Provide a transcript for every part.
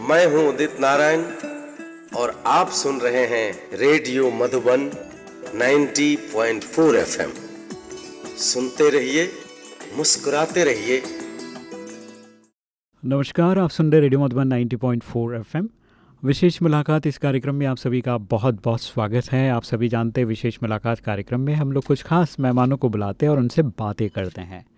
मैं हूँ उदित नारायण और आप सुन रहे हैं रेडियो मधुबन 90.4 एफएम। सुनते रहिए, मुस्कुराते रहिए। नमस्कार, आप सुन रहे रेडियो मधुबन 90.4 एफएम। विशेष मुलाकात इस कार्यक्रम में आप सभी का बहुत बहुत स्वागत है। आप सभी जानते हैं विशेष मुलाकात कार्यक्रम में हम लोग कुछ खास मेहमानों को बुलाते हैं और उनसे बातें करते हैं।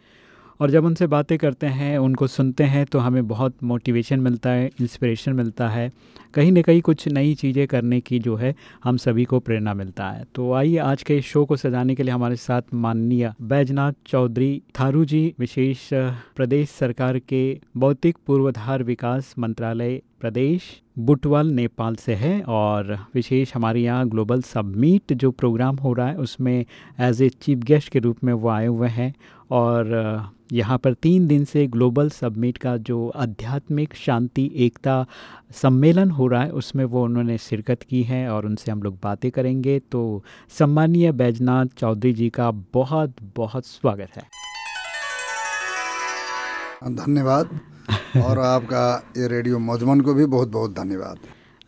और जब उनसे बातें करते हैं, उनको सुनते हैं तो हमें बहुत मोटिवेशन मिलता है इंस्पिरेशन मिलता है। कहीं ना कहीं कुछ नई चीज़ें करने की जो है, हम सभी को प्रेरणा मिलता है। तो आइए आज के शो को सजाने के लिए हमारे साथ माननीय बैजनाथ चौधरी थारू जी, विशेष प्रदेश सरकार के भौतिक पूर्वाधार विकास मंत्रालय प्रदेश बुटवाल, नेपाल से है और विशेष हमारे यहाँ ग्लोबल सबमीट जो प्रोग्राम हो रहा है, उसमें एज ए चीफ गेस्ट के रूप में वो आए हुए हैं और यहाँ पर तीन दिन से ग्लोबल सबमिट का जो आध्यात्मिक शांति, एकता सम्मेलन हो रहा है, उसमें वो उन्होंने शिरकत की है और उनसे हम लोग बातें करेंगे। तो सम्मानीय बैजनाथ चौधरी जी का बहुत बहुत स्वागत है। धन्यवाद। और आपका ये रेडियो मधुबन को भी बहुत बहुत धन्यवाद।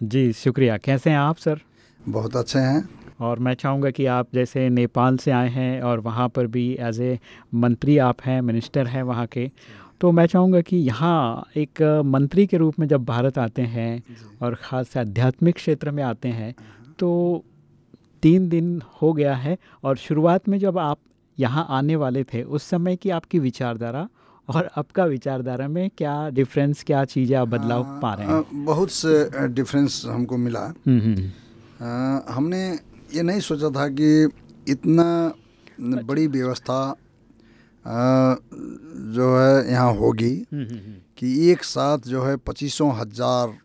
जी शुक्रिया। कैसे हैं आप सर? बहुत अच्छे हैं। और मैं चाहूँगा कि आप जैसे नेपाल से आए हैं और वहाँ पर भी एज ए मंत्री आप हैं मिनिस्टर हैं वहाँ के तो मैं चाहूँगा कि यहाँ एक मंत्री के रूप में जब भारत आते हैं और ख़ास से आध्यात्मिक क्षेत्र में आते हैं तो तीन दिन हो गया है और शुरुआत में जब आप यहाँ आने वाले थे उस समय की आपकी विचारधारा और अब का विचारधारा में क्या डिफरेंस क्या चीज़ें आप बदलाव पा रहे हैं? बहुत से डिफरेंस हमको मिला। आ, हमने ये नहीं सोचा था कि इतना बड़ी व्यवस्था जो है यहाँ होगी कि एक साथ जो है पच्चीसों हज़ार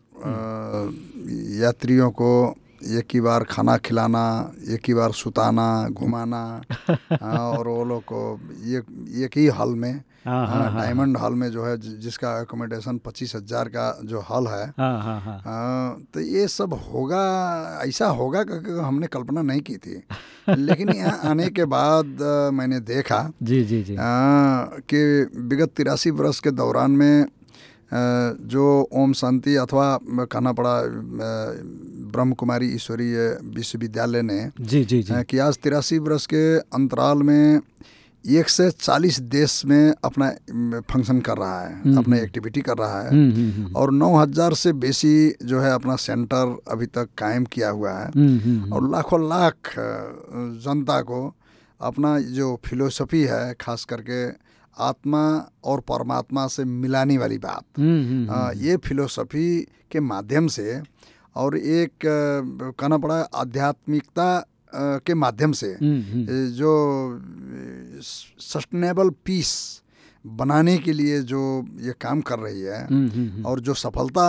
यात्रियों को एक ही बार खाना खिलाना एक ही बार सुताना घुमाना और वो लोग को एक एक ही हॉल में डायमंड हॉल में जो है जिसका अकोमोडेशन पच्चीस हज़ार का जो हॉल है। आ, तो ये सब होगा ऐसा होगा क्योंकि हमने कल्पना नहीं की थी। लेकिन यहाँ आने के बाद आ, मैंने देखा जी जी जी। कि विगत तिरासी वर्ष के दौरान में जो ओम शांति अथवा कहना पड़ा ब्रह्म कुमारी ईश्वरीय विश्वविद्यालय ने जी जी जी। कि आज तिरासी वर्ष के अंतराल में एक से चालीस देश में अपना फ़ंक्शन कर रहा है अपना एक्टिविटी कर रहा है। और नौ हज़ार से बेसी जो है अपना सेंटर अभी तक कायम किया हुआ है। और लाखों लाख जनता को अपना जो फिलोसफी है खास करके आत्मा और परमात्मा से मिलाने वाली बात। आ, ये फिलोसफी के माध्यम से और एक कहना पड़ा आध्यात्मिकता के माध्यम से जो सस्टेनेबल पीस बनाने के लिए जो ये काम कर रही है और जो सफलता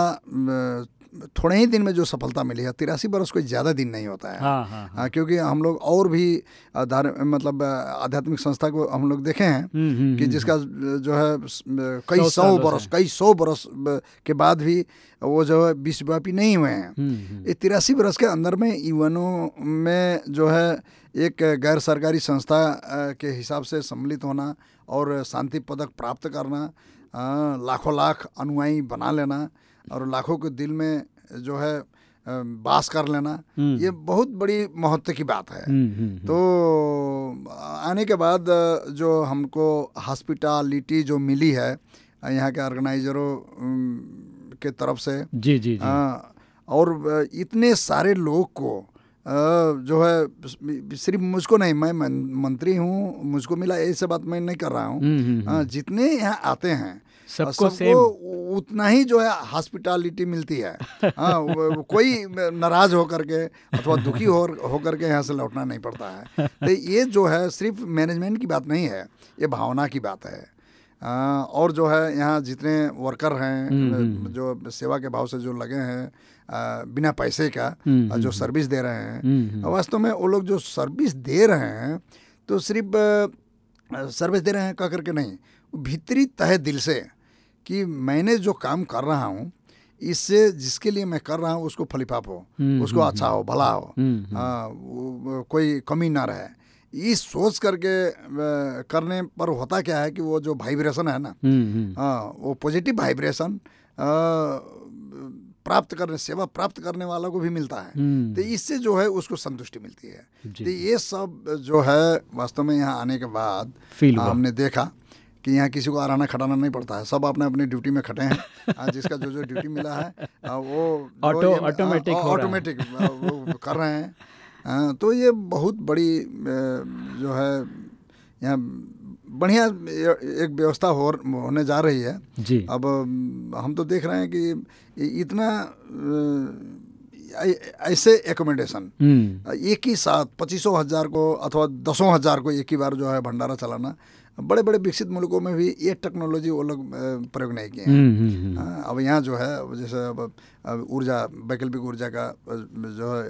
थोड़े ही दिन में जो सफलता मिली है तिरासी बरस कोई ज़्यादा दिन नहीं होता है। हाँ, हाँ, हाँ. क्योंकि हम लोग और भी धार मतलब आध्यात्मिक संस्था को हम लोग देखे हैं कि जिसका जो है कई सौ बरस कई सौ बरस के बाद भी वो जो है विश्वव्यापी नहीं हुए हैं। ये तिरासी बरस के अंदर में युवानों में जो है एक गैर सरकारी संस्था के हिसाब से सम्मिलित होना और शांति पदक प्राप्त करना लाखों लाख अनुयायी बना लेना और लाखों के दिल में जो है बास कर लेना ये बहुत बड़ी महत्व की बात है। तो आने के बाद जो हमको हॉस्पिटलिटी जो मिली है यहाँ के ऑर्गेनाइजरों के तरफ़ से जी जी, जी. आ, और इतने सारे लोग को जो है सिर्फ़ मुझको नहीं मैं मंत्री हूँ मुझको मिला ऐसे बात मैं नहीं कर रहा हूँ। जितने यहाँ आते हैं सबको सबको उतना ही जो है हॉस्पिटलिटी मिलती है। हाँ कोई नाराज़ होकर के अथवा दुखी हो होकर के यहाँ से लौटना नहीं पड़ता है। तो ये जो है सिर्फ़ मैनेजमेंट की बात नहीं है ये भावना की बात है। आ, और जो है यहाँ जितने वर्कर हैं जो सेवा के भाव से जो लगे हैं आ, बिना पैसे का जो सर्विस दे रहे हैं वास्तव में वो लोग जो सर्विस दे रहे हैं तो सिर्फ़ सर्विस दे रहे हैं कह करके नहीं भीतरी तह दिल से। कि मैंने जो काम कर रहा हूँ इससे जिसके लिए मैं कर रहा हूँ उसको फलिफाप हो उसको अच्छा हो भला हो आ, कोई कमी ना रहे। इस सोच करके करने पर होता क्या है कि वो जो वाइब्रेशन है ना आ, वो पॉजिटिव वाइब्रेशन प्राप्त करने सेवा प्राप्त करने वालों को भी मिलता है। हम्म, तो इससे जो है उसको संतुष्टि मिलती है। तो ये सब जो है वास्तव में यहाँ आने के बाद फील हमने देखा। कि यहाँ किसी को आराना खटाना नहीं पड़ता है। सब अपने अपनी ड्यूटी में खटे हैं। जिसका जो जो ड्यूटी मिला है वो ऑटो- ऑटोमेटिक हो है। ऑटोमेटिक वो कर रहे हैं। तो ये बहुत बड़ी जो है यहाँ बढ़िया एक व्यवस्था हो होने जा रही है। जी। अब हम तो देख रहे हैं कि इतना ऐसे एकोमोडेशन हम्म, एक ही साथ पच्चीसों हज़ार को अथवा दसों हज़ार को एक ही बार जो है भंडारा चलाना बड़े बड़े विकसित मुल्कों में भी ये टेक्नोलॉजी वो लोग प्रयोग नहीं किए हैं। हम्म, हम्म, हम्म, हाँ, अब यहाँ जो है जैसे अब ऊर्जा वैकल्पिक ऊर्जा का जो है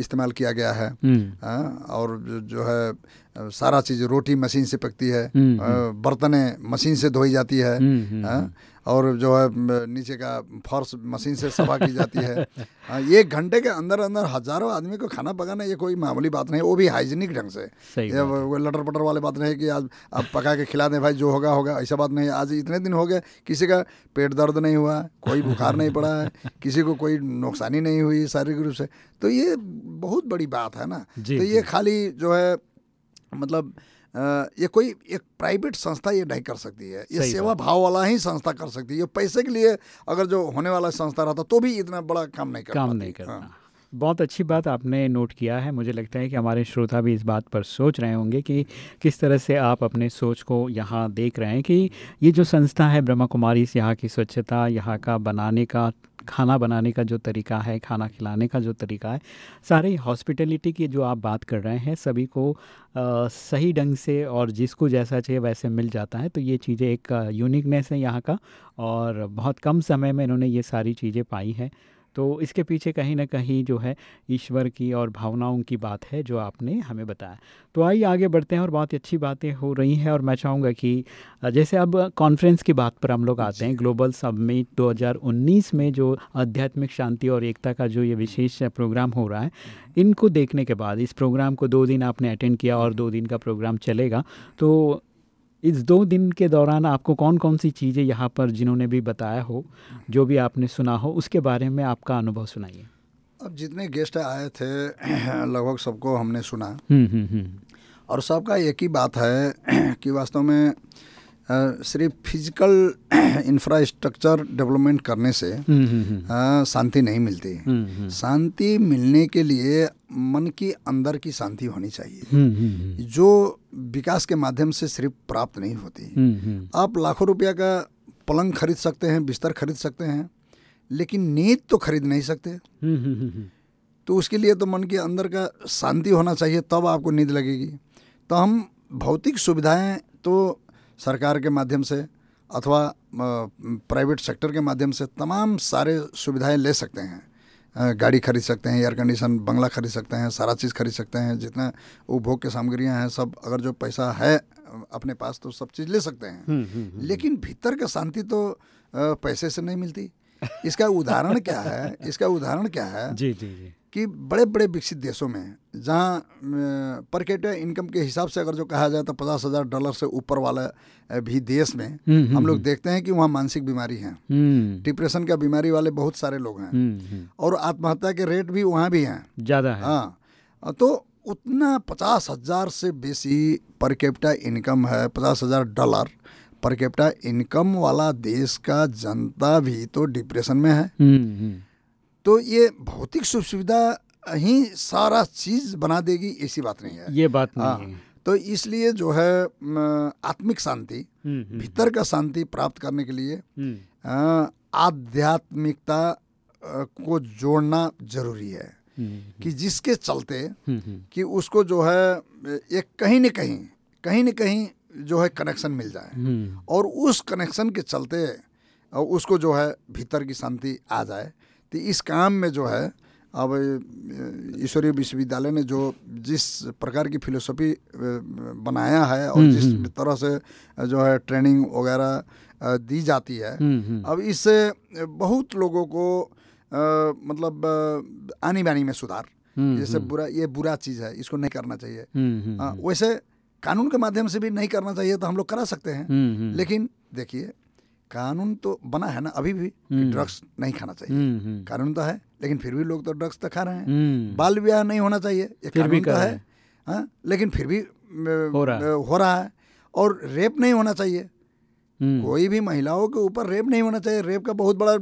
इस्तेमाल किया गया है। हम्म, हाँ, और जो, जो है सारा चीज़ रोटी मशीन से पकती है। बर्तने मशीन से धोई जाती है। हाँ, और जो है नीचे का फर्श मशीन से सफ़ा की जाती है। हाँ, एक घंटे के अंदर अंदर हज़ारों आदमी को खाना पकाना ये कोई मामूली बात नहीं वो भी हाइजीनिक ढंग से। ये वो लटर पटर वाले बात नहीं कि आज आप पका के खिला दें भाई जो होगा होगा ऐसा बात नहीं। है आज इतने दिन हो गए किसी का पेट दर्द नहीं हुआ कोई बुखार नहीं पड़ा है किसी को कोई नुकसानी नहीं हुई शारीरिक रूप से। तो ये बहुत बड़ी बात है ना। तो ये खाली जो है मतलब ये कोई एक प्राइवेट संस्था ये नहीं कर सकती है। ये सेवा भाव वाला ही संस्था कर सकती है। ये पैसे के लिए अगर जो होने वाला संस्था रहता तो भी इतना बड़ा काम नहीं कर काम नहीं करता हाँ। बहुत अच्छी बात आपने नोट किया है। मुझे लगता है कि हमारे श्रोता भी इस बात पर सोच रहे होंगे कि किस तरह से आप अपने सोच को यहाँ देख रहे हैं कि ये जो संस्था है ब्रह्मा कुमारी यहाँ की स्वच्छता यहाँ का बनाने का खाना बनाने का जो तरीका है खाना खिलाने का जो तरीका है सारे हॉस्पिटलिटी की जो आप बात कर रहे हैं सभी को आ, सही ढंग से और जिसको जैसा चाहिए वैसे मिल जाता है। तो ये चीज़ें एक यूनिकनेस है यहाँ का और बहुत कम समय में इन्होंने ये सारी चीज़ें पाई हैं। तो इसके पीछे कहीं ना कहीं जो है ईश्वर की और भावनाओं की बात है जो आपने हमें बताया। तो आइए आगे बढ़ते हैं और बहुत अच्छी बातें हो रही हैं और मैं चाहूँगा कि जैसे अब कॉन्फ्रेंस की बात पर हम लोग आते हैं ग्लोबल सबमिट 2019 में जो आध्यात्मिक शांति और एकता का जो ये विशेष प्रोग्राम हो रहा है इनको देखने के बाद इस प्रोग्राम को दो दिन आपने अटेंड किया और दो दिन का प्रोग्राम चलेगा तो इस दो दिन के दौरान आपको कौन कौन सी चीज़ें यहाँ पर जिन्होंने भी बताया हो जो भी आपने सुना हो उसके बारे में आपका अनुभव सुनाइए। अब जितने गेस्ट आए थे लगभग सबको हमने सुना। हम्म हम्म हम्म। और सबका एक ही बात है कि वास्तव में सिर्फ़ फ़िज़िकल इंफ्रास्ट्रक्चर डेवलपमेंट करने से शांति नहीं मिलती। शांति मिलने के लिए मन की अंदर की शांति होनी चाहिए। जो विकास के माध्यम से सिर्फ़ प्राप्त नहीं होती। हम्म, हम्म, आप लाखों रुपया का पलंग खरीद सकते हैं बिस्तर खरीद सकते हैं लेकिन नींद तो खरीद नहीं सकते। हम्म, तो उसके लिए तो मन के अंदर का शांति होना चाहिए तब आपको नींद लगेगी। तो हम भौतिक सुविधाएँ तो सरकार के माध्यम से अथवा प्राइवेट सेक्टर के माध्यम से तमाम सारे सुविधाएँ ले सकते हैं। गाड़ी खरीद सकते हैं एयर कंडीशन बंगला खरीद सकते हैं सारा चीज़ खरीद सकते हैं जितना उपभोग के सामग्रियाँ हैं सब अगर जो पैसा है अपने पास तो सब चीज़ ले सकते हैं। हुँ, हुँ, लेकिन भीतर का शांति तो पैसे से नहीं मिलती। इसका उदाहरण क्या है? इसका उदाहरण क्या है? जी जी जी। कि बड़े बड़े विकसित देशों में जहाँ पर कैपिटा इनकम के हिसाब से अगर जो कहा जाए तो पचास हज़ार डॉलर से ऊपर वाला भी देश में हम्म, हम लोग देखते हैं कि वहाँ मानसिक बीमारी है। हम्म, डिप्रेशन का बीमारी वाले बहुत सारे लोग हैं। हम्म, हम्म, और आत्महत्या के रेट भी वहाँ भी हैं। ज़्यादा है। हाँ। तो उतना पचास हज़ार से बेसी पर कैपिटा इनकम है पचास हज़ार डॉलर पर कैपिटा इनकम वाला देश का जनता भी तो डिप्रेशन में है। हम्म, हम्म, तो ये भौतिक सुख सुविधा ही सारा चीज़ बना देगी ऐसी बात नहीं है। ये बात हाँ, नहीं है तो इसलिए जो है आत्मिक शांति हम्म, हम्म, भीतर का शांति प्राप्त करने के लिए हम्म, आध्यात्मिकता को जोड़ना ज़रूरी है। कि जिसके चलते कि उसको जो है एक कहीं न कहीं कहीं न कहीं जो है कनेक्शन मिल जाए। और उस कनेक्शन के चलते उसको जो है भीतर की शांति आ जाए। तो इस काम में जो है अब ईश्वरीय विश्वविद्यालय ने जो जिस प्रकार की फिलोसफी बनाया है और हम्म, जिस हम्म। तरह से जो है ट्रेनिंग वगैरह दी जाती है हम्म, अब इससे बहुत लोगों को अ, मतलब आनी बानी में सुधार जैसे बुरा ये बुरा चीज़ है इसको नहीं करना चाहिए। हम्म, हाँ, वैसे कानून के माध्यम से भी नहीं करना चाहिए तो हम लोग करा सकते हैं लेकिन देखिए कानून तो बना है ना अभी भी ड्रग्स नहीं खाना चाहिए। हम्म, हम्म, कानून तो है लेकिन फिर भी लोग तो ड्रग्स तो खा रहे हैं। हम्म, बाल विवाह नहीं होना चाहिए ये फिर भी कानून तो है। हैं। लेकिन फिर भी हो रहा है। रहा है और रेप नहीं होना चाहिए। हम्म, कोई भी महिलाओं के ऊपर रेप नहीं होना चाहिए रेप का बहुत बड़ा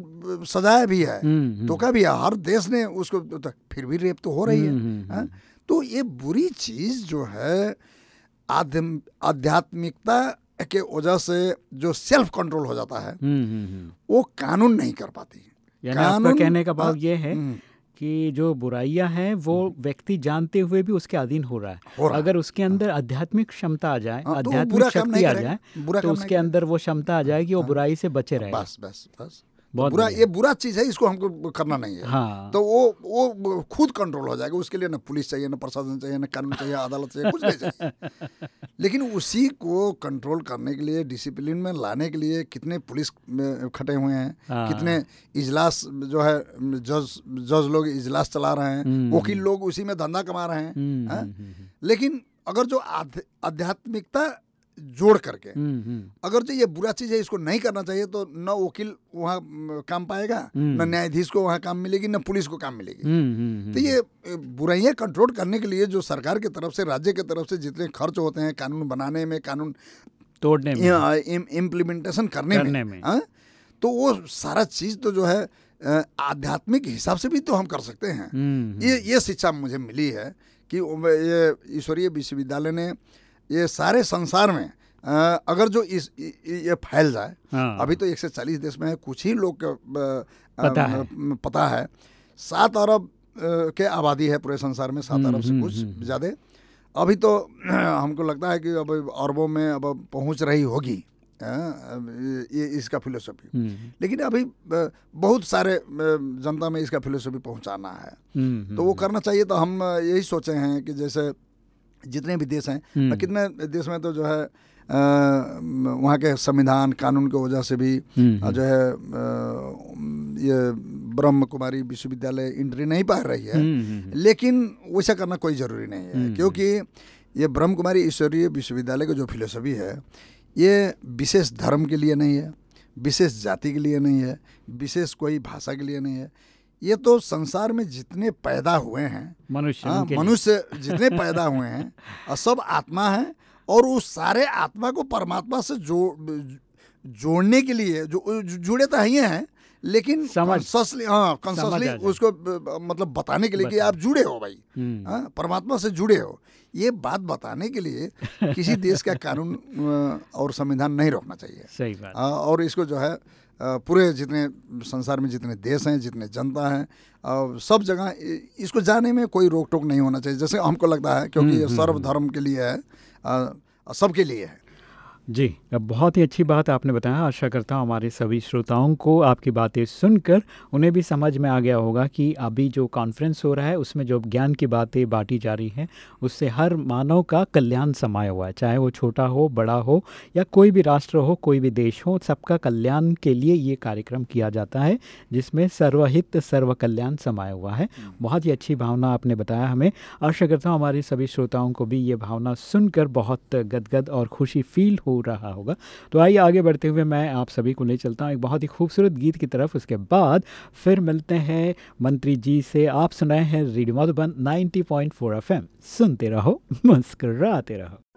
सजाया भी है। हम्म, हम्म, तो का भी है हर देश ने उसको तो फिर भी रेप तो हो रही है। हम्म, हम्म, हाँ? तो ये बुरी चीज़ जो है आध्यात्मिकता के वजह से जो सेल्फ कंट्रोल हो जाता है हम्म, हम्म, हम्म। वो कानून नहीं कर पाती। यानी आपका कानून- कहने का भाव हाँ, ये है। कि जो बुराइयाँ हैं वो व्यक्ति जानते हुए भी उसके अधीन हो रहा है। हो रहा अगर उसके अंदर आध्यात्मिक क्षमता आ जाए हाँ, तो आध्यात्मिक शक्ति आ जाए तो उसके अंदर वो क्षमता आ जाएगी वो बुराई से बचे रहे बस बस बस। तो बहुत बुरा ये बुरा चीज़ है इसको हमको करना नहीं है। हाँ। तो वो वो खुद कंट्रोल हो जाएगा। उसके लिए ना पुलिस चाहिए ना प्रशासन चाहिए ना कानून चाहिए अदालत चाहिए कुछ नहीं चाहिए। लेकिन उसी को कंट्रोल करने के लिए डिसिप्लिन में लाने के लिए कितने पुलिस खटे हुए हैं हाँ। कितने इजलास जो है जज जज लोग इजलास चला रहे हैं हम्म। वकील लोग उसी में धंधा कमा रहे हैं हम्म, हाँ? हम्म, लेकिन अगर जो आध्यात्मिकता जोड़ करके। हम्म, हम्म, अगर जो ये बुरा चीज़ है इसको नहीं करना चाहिए तो न वकील वहाँ काम पाएगा हम्म। न न्यायाधीश को वहाँ काम मिलेगी न पुलिस को काम मिलेगी। तो ये बुराइयाँ कंट्रोल करने के लिए जो सरकार की तरफ़ से राज्य की तरफ़ से जितने खर्च होते हैं कानून बनाने में कानून तोड़ने में। इम्प्लीमेंटेशन करने, करने में। में। हाँ? तो वो सारा चीज़ तो जो है आध्यात्मिक हिसाब से भी तो हम कर सकते हैं। ये ये शिक्षा मुझे मिली है कि ये ईश्वरीय विश्वविद्यालय ने ये सारे संसार में अगर जो इस ये फैल जाए हाँ। अभी तो 140 देश में है कुछ ही लोग पता है। पता है। सात अरब के आबादी है पूरे संसार में सात अरब से हम्म, कुछ हम्म, ज़्यादा। अभी तो हमको लगता है कि अब अरबों में अब पहुँच रही होगी ये इसका फिलोसफी हम्म, लेकिन अभी बहुत सारे जनता में इसका फिलोसफी पहुंचाना है। हम्म, तो वो करना चाहिए तो हम यही सोचे हैं कि जैसे जितने भी देश हैं हम्म। कितने देश में तो जो है वहाँ के संविधान कानून की वजह से भी हम्म, जो है ये ब्रह्म कुमारी विश्वविद्यालय इंट्री नहीं पा रही है हम्म, हम्म, लेकिन वैसा करना कोई ज़रूरी नहीं है हम्म। क्योंकि ये ब्रह्म कुमारी ईश्वरीय विश्वविद्यालय का जो फिलोसफी है ये विशेष धर्म के लिए नहीं है विशेष जाति के लिए नहीं है विशेष कोई भाषा के लिए नहीं है ये तो संसार में जितने पैदा हुए हैं मनुष्य हाँ। मनुष्य जितने पैदा हुए हैं और सब आत्मा है और उस सारे आत्मा को परमात्मा से जो जोड़ने के लिए जो जुड़े तो ही हैं लेकिन consciously- हाँ कॉन्ससली उसको मतलब बताने के लिए बता। कि आप जुड़े हो भाई हम्म, हाँ परमात्मा से जुड़े हो। ये बात बताने के लिए किसी देश का कानून और संविधान नहीं रोकना चाहिए। सही बात। और इसको जो है पूरे जितने संसार में जितने देश हैं जितने जनता हैं सब जगह इसको जाने में कोई रोक टोक नहीं होना चाहिए। जैसे हमको लगता है क्योंकि ये सर्वधर्म के लिए है सबके लिए है। जी अब बहुत ही अच्छी बात आपने बताया। आशा करता हूँ हमारे सभी श्रोताओं को आपकी बातें सुनकर उन्हें भी समझ में आ गया होगा कि अभी जो कॉन्फ्रेंस हो रहा है उसमें जो ज्ञान की बातें बांटी जा रही हैं उससे हर मानव का कल्याण समाया हुआ है। चाहे वो छोटा हो बड़ा हो या कोई भी राष्ट्र हो कोई भी देश हो सबका कल्याण के लिए ये कार्यक्रम किया जाता है जिसमें सर्वहित सर्व कल्याण समाया हुआ है। बहुत ही अच्छी भावना आपने बताया हमें। आशा करता हूँ हमारे सभी श्रोताओं को भी ये भावना सुनकर बहुत गदगद और खुशी फील हो रहा होगा। तो आइए आगे बढ़ते हुए मैं आप सभी को ले चलता हूँ एक बहुत ही खूबसूरत गीत की तरफ़। उसके बाद फिर मिलते हैं मंत्री जी से। आप सुनाए हैं रेडियो मधुबन 90.4 एफएम सुनते रहो, मुस्कराते रहो।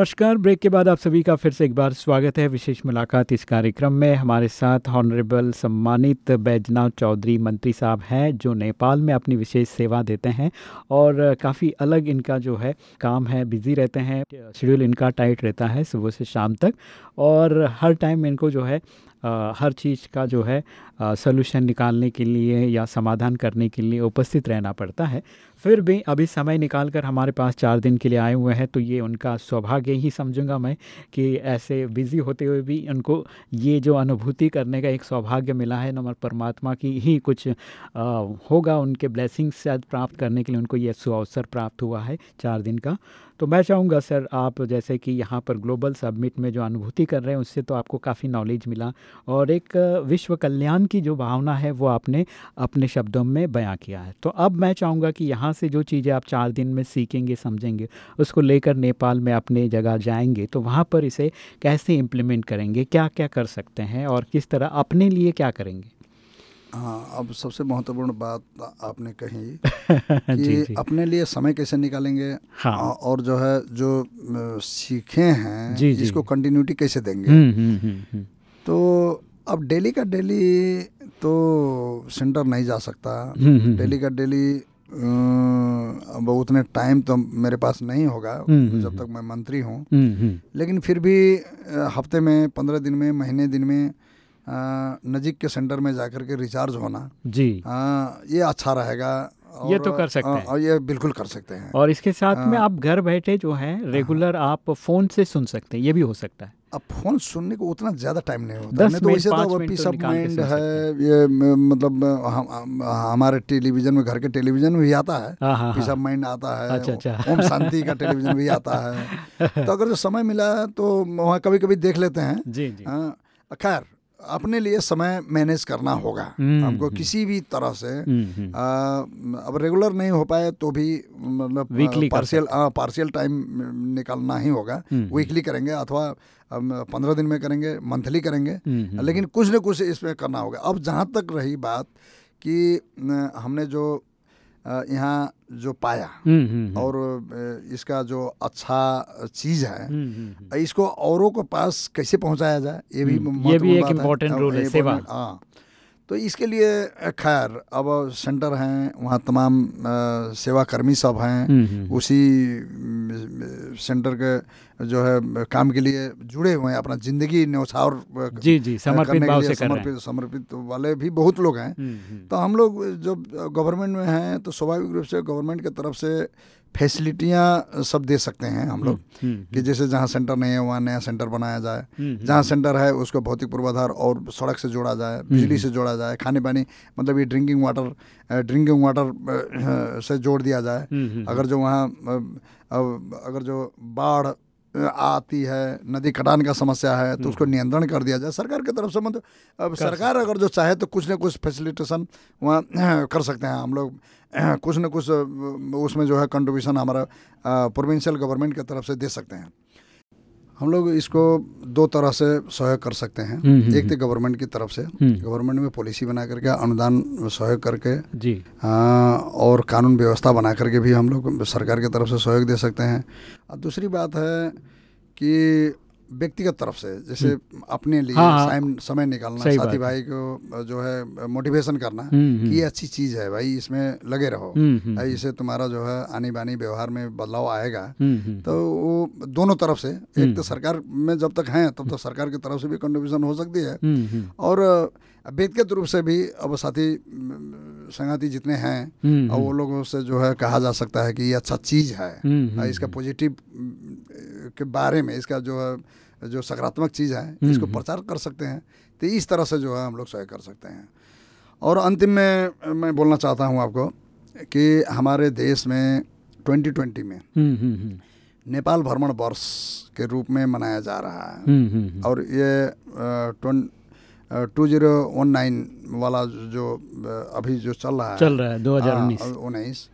नमस्कार। ब्रेक के बाद आप सभी का फिर से एक बार स्वागत है। विशेष मुलाकात इस कार्यक्रम में। हमारे साथ हॉनरेबल सम्मानित बैजनाथ चौधरी मंत्री साहब हैं, जो नेपाल में अपनी विशेष सेवा देते हैं और काफ़ी अलग इनका जो है काम है, बिज़ी रहते हैं। शेड्यूल इनका टाइट रहता है सुबह से शाम तक और हर टाइम इनको जो है हर चीज़ का जो है सोल्यूशन निकालने के लिए या समाधान करने के लिए उपस्थित रहना पड़ता है। फिर भी अभी समय निकाल कर हमारे पास चार दिन के लिए आए हुए हैं तो ये उनका सौभाग्य ही समझूँगा मैं कि ऐसे बिज़ी होते हुए भी उनको ये जो अनुभूति करने का एक सौभाग्य मिला है नमर परमात्मा की ही कुछ आ, होगा उनके ब्लेसिंग्स शायद प्राप्त करने के लिए उनको ये सुअवसर प्राप्त हुआ है चार दिन का। तो मैं चाहूँगा, सर, आप जैसे कि यहाँ पर ग्लोबल सबमिट में जो अनुभूति कर रहे हैं, उससे तो आपको काफ़ी नॉलेज मिला और एक विश्व कल्याण की जो भावना है, वो आपने अपने शब्दों में बयां किया है। तो अब मैं चाहूँगा कि यहाँ से जो चीज़ें आप चार दिन में सीखेंगे, समझेंगे, उसको लेकर नेपाल में अपने जगह जाएँगे तो वहाँ पर इसे कैसे इम्प्लीमेंट करेंगे क्या क्या कर सकते हैं और किस तरह, अपने लिए क्या करेंगे? हाँ अब सबसे महत्वपूर्ण बात आपने कही कि जी, जी. अपने लिए समय कैसे निकालेंगे? हाँ. और जो है जो सीखे हैं जी, जी. इसको कंटिन्यूटी कैसे देंगे? हुँ, हुँ, हुँ, तो अब डेली का डेली तो सेंटर नहीं जा सकता। डेली का डेली अब उतने टाइम तो मेरे पास नहीं होगा जब तक मैं मंत्री हूँ। लेकिन फिर भी हफ़्ते में पंद्रह दिन में महीने दिन में नज़दीक के सेंटर में जाकर के रिचार्ज होना। जी। आ, ये अच्छा रहेगा ये तो कर सकते हैं। और ये बिल्कुल कर सकते हैं। और इसके साथ में आप घर बैठे जो है रेगुलर आप फ़ोन से सुन सकते हैं ये भी हो सकता है। अब फ़ोन सुनने को उतना ज़्यादा टाइम नहीं होता। नहीं तो वैसे तो पीस ऑफ़ माइंड है ये मतलब हम, हमारे टेलीविज़न में घर के टेलीविज़न में भी आता है पीस ऑफ़ माइंड आता है अच्छा, अच्छा। ओम शांति का टेलीविज़न भी आता है। तो अगर जो समय मिला तो वहाँ कभी कभी देख लेते हैं। जी जी। खैर अपने लिए समय मैनेज करना होगा। हम्म, हमको हम्म। किसी भी तरह से हम्म, आ, अब रेगुलर नहीं हो पाए तो भी मतलब वीकली पार्शियल पार्शियल टाइम निकालना ही होगा। वीकली करेंगे अथवा पंद्रह दिन में करेंगे मंथली करेंगे। लेकिन कुछ न कुछ इसमें करना होगा। अब जहाँ तक रही बात कि हमने जो यहाँ जो पाया हम्म, हम्म, हम्म। और इसका जो अच्छा चीज़ है इसको औरों के पास कैसे पहुँचाया जाए ये भी ये भी एक इम्पोर्टेंट रोल है सेवा। हाँ। तो इसके लिए खैर अब सेंटर हैं वहाँ तमाम सेवाकर्मी सब हैं उसी सेंटर के जो है काम के लिए जुड़े हुए हैं अपना ज़िंदगी न्यौछावर जी जी समर्पित भाव से समर्पित समर्पित वाले भी बहुत लोग हैं। तो हम लोग जब गवर्नमेंट में हैं तो स्वाभाविक रूप से गवर्नमेंट की तरफ़ से फैसिलिटियाँ सब दे सकते हैं हम लोग। हम्म, हम्म, कि जैसे जहाँ सेंटर नहीं है वहाँ नया सेंटर बनाया जाए। हम्म, जहाँ सेंटर है उसको भौतिक पूर्वाधार और सड़क से जोड़ा जाए बिजली से जोड़ा जाए खाने पानी मतलब ये ड्रिंकिंग वाटर ड्रिंकिंग वाटर से जोड़ दिया जाए। अगर जो वहाँ अगर जो बाढ़ आती है नदी कटान का समस्या है तो उसको नियंत्रण कर दिया जाए सरकार की तरफ़ से। मतलब अब सरकार अगर जो चाहे तो कुछ ना कुछ फैसिलिटेशन वहाँ कर सकते हैं। हम लोग कुछ ना कुछ उसमें जो है कंट्रीब्यूशन हमारा प्रोविंशियल गवर्नमेंट की तरफ़ से दे सकते हैं। हम लोग इसको दो तरह से सहयोग कर सकते हैं। हम्म, हम्म, एक तो गवर्नमेंट की तरफ़ से। गवर्नमेंट हम्म। में पॉलिसी बना करके अनुदान सहयोग करके जी। आ, और कानून व्यवस्था बना करके भी हम लोग सरकार की तरफ़ से सहयोग दे सकते हैं। और दूसरी बात है कि व्यक्तिगत तरफ़ से जैसे हम्म। अपने लिए हाँ, हाँ, समय निकालना साथी भाई को जो है मोटिवेशन करना हम्म, कि ये हम्म। अच्छी चीज़ है भाई इसमें लगे रहो। इसे तुम्हारा जो है आनी बानी व्यवहार में बदलाव आएगा। तो वो दोनों तरफ़ से एक तो सरकार में जब तक है तब तो सरकार की तरफ़ से भी कंट्रीब्यूशन हो सकती है। और व्यक्तिगत रूप से भी अब साथी संगाती जितने हैं और वो लोगों से जो है कहा जा सकता है कि ये अच्छा चीज़ है। इसका पॉजिटिव के बारे में इसका जो है जो सकारात्मक चीज़ है हम्म, इसको हम्म। प्रचार कर सकते हैं। तो इस तरह से जो है हम लोग सहयोग कर सकते हैं। और अंतिम में मैं बोलना चाहता हूँ आपको कि हमारे देश में 2020 में हम्म, नेपाल भ्रमण वर्ष के रूप में मनाया जा रहा है। और ये टू ज़ीरो वन नाइन वाला जो अभी जो चल रहा है। चल रहा है दो हज़ार हाँ, उन्नीस।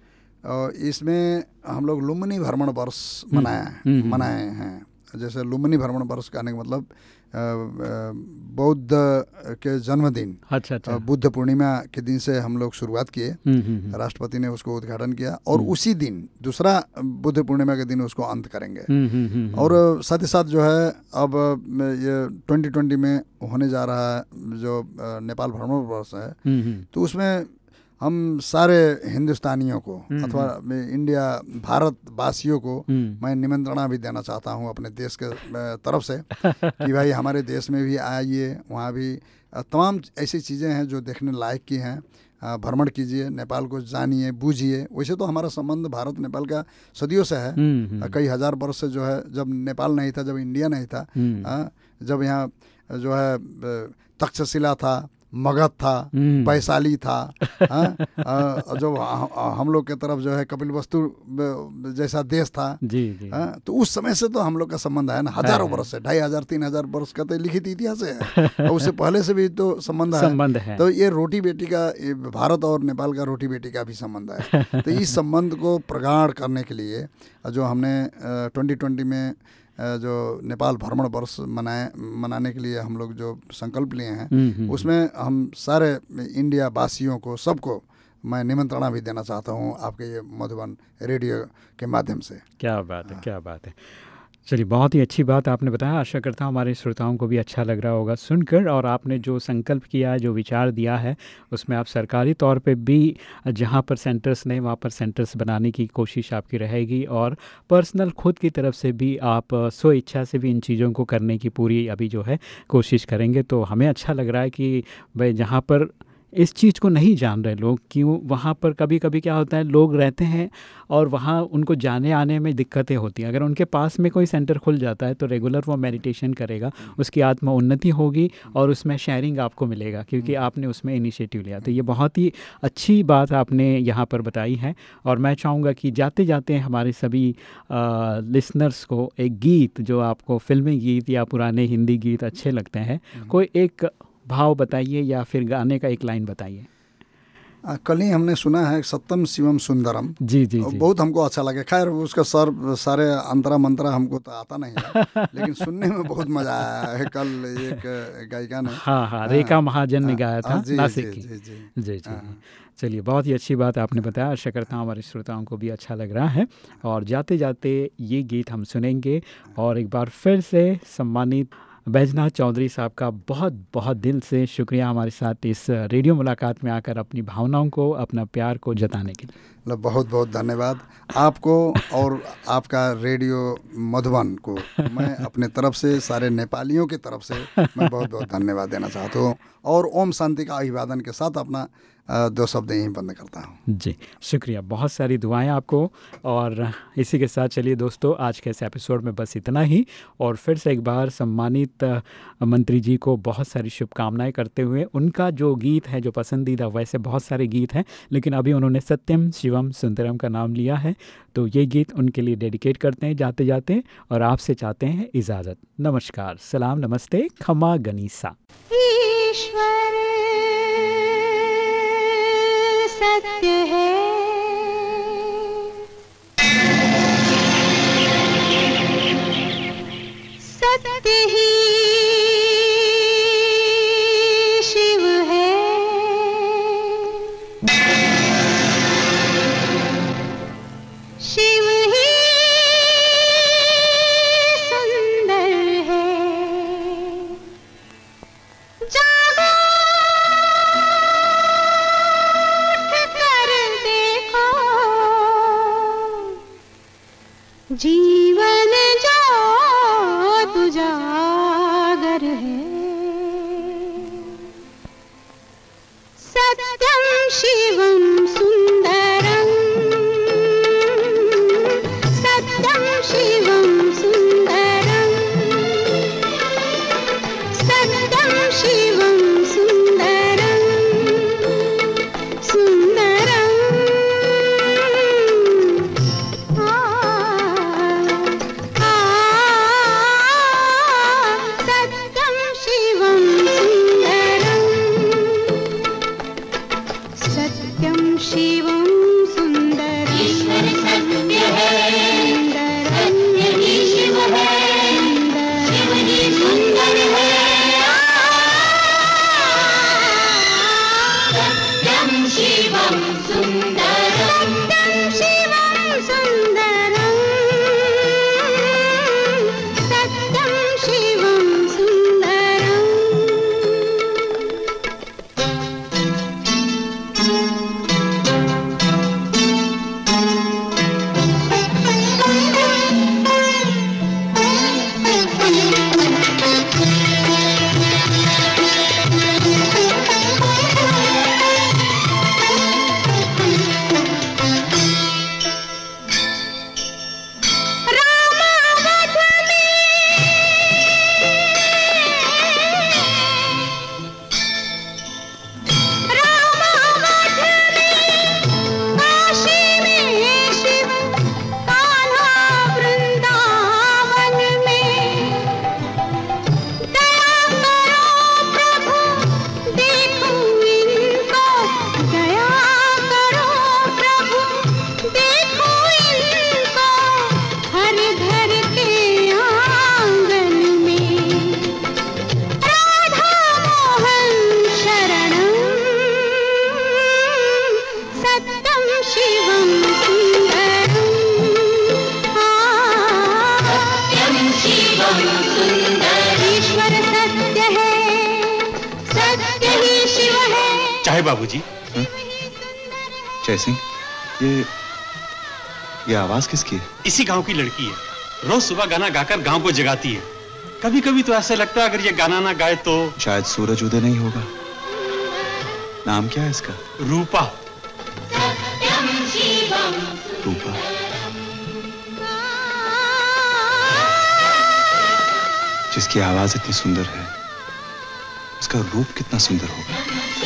इसमें हम लोग लुम्बनी भ्रमण वर्ष मनाया मनाए हैं। जैसे लुम्बिनी भ्रमण वर्ष कहने का मतलब बौद्ध के जन्मदिन अच्छा अच्छा। बुद्ध पूर्णिमा के दिन से हम लोग शुरुआत किए। हम्म, हम्म, हम्म, राष्ट्रपति ने उसको उद्घाटन किया और उसी दिन दूसरा बुद्ध पूर्णिमा के दिन उसको अंत करेंगे। और साथ ही साथ जो है अब ये 2020 में होने जा रहा है जो नेपाल भ्रमण वर्ष है तो उसमें हम सारे हिंदुस्तानियों को अथवा इंडिया भारत वासियों को हम्म, मैं निमंत्रणा भी देना चाहता हूँ अपने देश के तरफ़ से कि भाई हमारे देश में भी आइए वहाँ भी तमाम ऐसी चीज़ें हैं जो देखने लायक की हैं। भ्रमण कीजिए नेपाल को जानिए बूझिए। वैसे तो हमारा संबंध भारत नेपाल का सदियों से है। हम्म, हम्म, कई हज़ार वर्ष से जो है जब नेपाल नहीं था जब इंडिया नहीं था हम्म, जब यहाँ जो है तक्षशिला था मगध था हम्म, वैशाली था हाँ, जो हम लोग के तरफ़ जो है कपिल वस्तु जैसा देश था जी जी। हाँ, तो उस समय से तो हम लोग का संबंध है ना हज़ारों वर्ष से ढाई हज़ार तीन हज़ार वर्ष का तो लिखित इतिहास है। और उससे पहले से भी तो संबंध है। संबंध है। तो ये रोटी बेटी का भारत और नेपाल का रोटी बेटी का भी संबंध है। तो इस संबंध को प्रगाढ़ करने के लिए जो हमने ट्वेंटी ट्वेंटी में जो नेपाल भ्रमण वर्ष मनाए मनाने के लिए हम लोग जो संकल्प लिए हैं हम्म, हम्म, उसमें हम सारे इंडिया वासियों को सबको मैं निमंत्रणा भी देना चाहता हूँ आपके ये मधुबन रेडियो के माध्यम से। क्या बात है क्या बात है। चलिए, बहुत ही अच्छी बात आपने बताया। आशा करता हूँ हमारे श्रोताओं को भी अच्छा लग रहा होगा सुनकर और आपने जो संकल्प किया है, जो विचार दिया है, उसमें आप सरकारी तौर पे भी जहाँ पर सेंटर्स नहीं, वहाँ पर सेंटर्स बनाने की कोशिश आपकी रहेगी और पर्सनल खुद की तरफ़ से भी आप स्व इच्छा से भी इन चीज़ों को करने की पूरी अभी जो है कोशिश करेंगे। तो हमें अच्छा लग रहा है कि भाई जहाँ पर इस चीज़ को नहीं जान रहे लोग क्यों? वहाँ पर कभी कभी क्या होता है लोग रहते हैं और वहाँ उनको जाने आने में दिक्कतें होती हैं। अगर उनके पास में कोई सेंटर खुल जाता है तो रेगुलर वो मेडिटेशन करेगा उसकी आत्मा उन्नति होगी और उसमें शेयरिंग आपको मिलेगा क्योंकि आपने उसमें इनिशिएटिव लिया। तो ये बहुत ही अच्छी बात आपने यहाँ पर बताई है और मैं चाहूँगा कि जाते जाते हमारे सभी लिसनर्स को एक गीत जो आपको फिल्मी गीत या पुराने हिंदी गीत अच्छे लगते हैं कोई एक भाव बताइए या फिर गाने का एक लाइन बताइए। कल ही हमने सुना है सत्यम शिवम सुंदरम। जी जी जी। बहुत हमको अच्छा लगे। खैर उसका सर सारे अंतरा मंत्रा हमको तो आता नहीं है। लेकिन सुनने में बहुत मज़ा आया है कल एक गायिका ने। हाँ हाँ रेखा महाजन ने गाया था हाँ, जी, नासिक जी, जी, जी। जी जी जी। चलिए बहुत ही अच्छी बात आपने बताया। आशा करता हूँ हमारे श्रोताओं को भी अच्छा लग रहा है। और जाते जाते ये गीत हम सुनेंगे और एक बार फिर से सम्मानित बैजनाथ चौधरी साहब का बहुत बहुत दिल से शुक्रिया हमारे साथ इस रेडियो मुलाकात में आकर अपनी भावनाओं को, अपना प्यार को जताने के लिए। मतलब बहुत बहुत धन्यवाद। आपको और आपका रेडियो मधुबन को मैं अपने तरफ़ से, सारे नेपालियों की तरफ़ से मैं बहुत बहुत धन्यवाद देना चाहता हूँ। और ओम शांति का अभिवादन के साथ अपना दो शब्द यहीं बंद करता हूँ। जी शुक्रिया। बहुत सारी दुआएँ आपको और इसी के साथ चलिए दोस्तों आज के इस एपिसोड में बस इतना ही और फिर से एक बार सम्मानित मंत्री जी को बहुत सारी शुभकामनाएँ करते हुए उनका जो गीत है जो पसंदीदा वैसे बहुत सारे गीत हैं लेकिन अभी उन्होंने सत्यम शिवम सुंदरम का नाम लिया है। तो ये गीत उनके लिए डेडिकेट करते हैं जाते जाते और आपसे चाहते हैं इजाज़त। नमस्कार। सलाम नमस्ते। खमा गनीसा। ईश्वर Da-da-da. चाहे बाबूजी। जय सिंह ये ये आवाज़ किसकी है? इसी गाँव की लड़की है। रोज सुबह गाना गाकर गाँव को जगाती है। कभी कभी तो ऐसा लगता है अगर ये गाना ना गाए तो शायद सूरज उदय नहीं होगा। नाम क्या है इसका? रूपा। रूपा। जिसकी आवाज़ इतनी सुंदर है उसका रूप कितना सुंदर होगा।